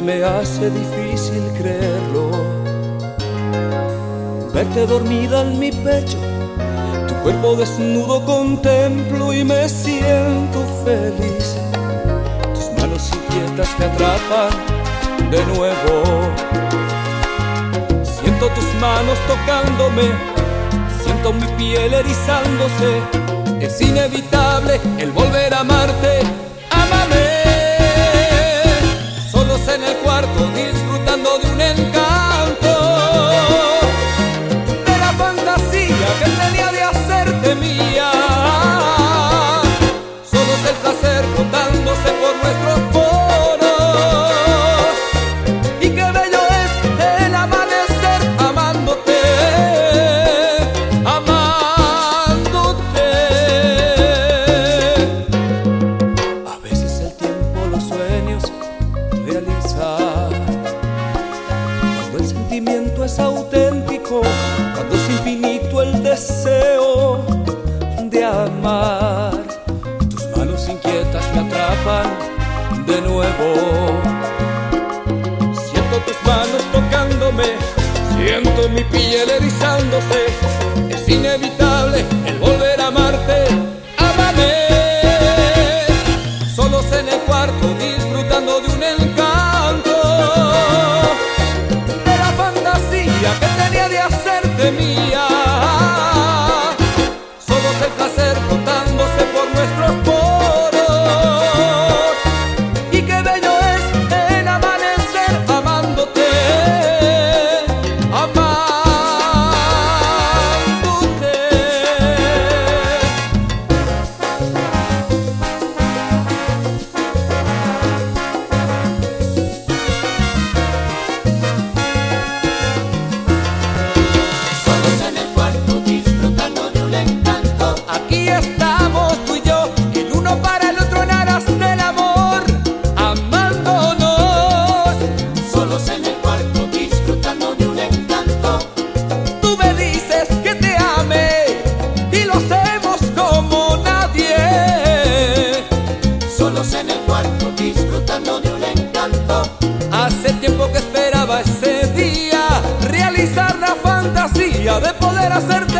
me hace difícil creerlo. Verte dormida en mi pecho, tu cuerpo desnudo contemplo y me siento feliz. Tus manos inquietas me atrapan de nuevo. Siento tus manos tocándome, siento mi piel erizándose. Es inevitable es auténtico, cuando es infinito el deseo de amar. Tus manos inquietas me atrapan de nuevo. Siento tus manos tocándome, siento mi piel erizándose. Es inevitable el volver a amarte. Que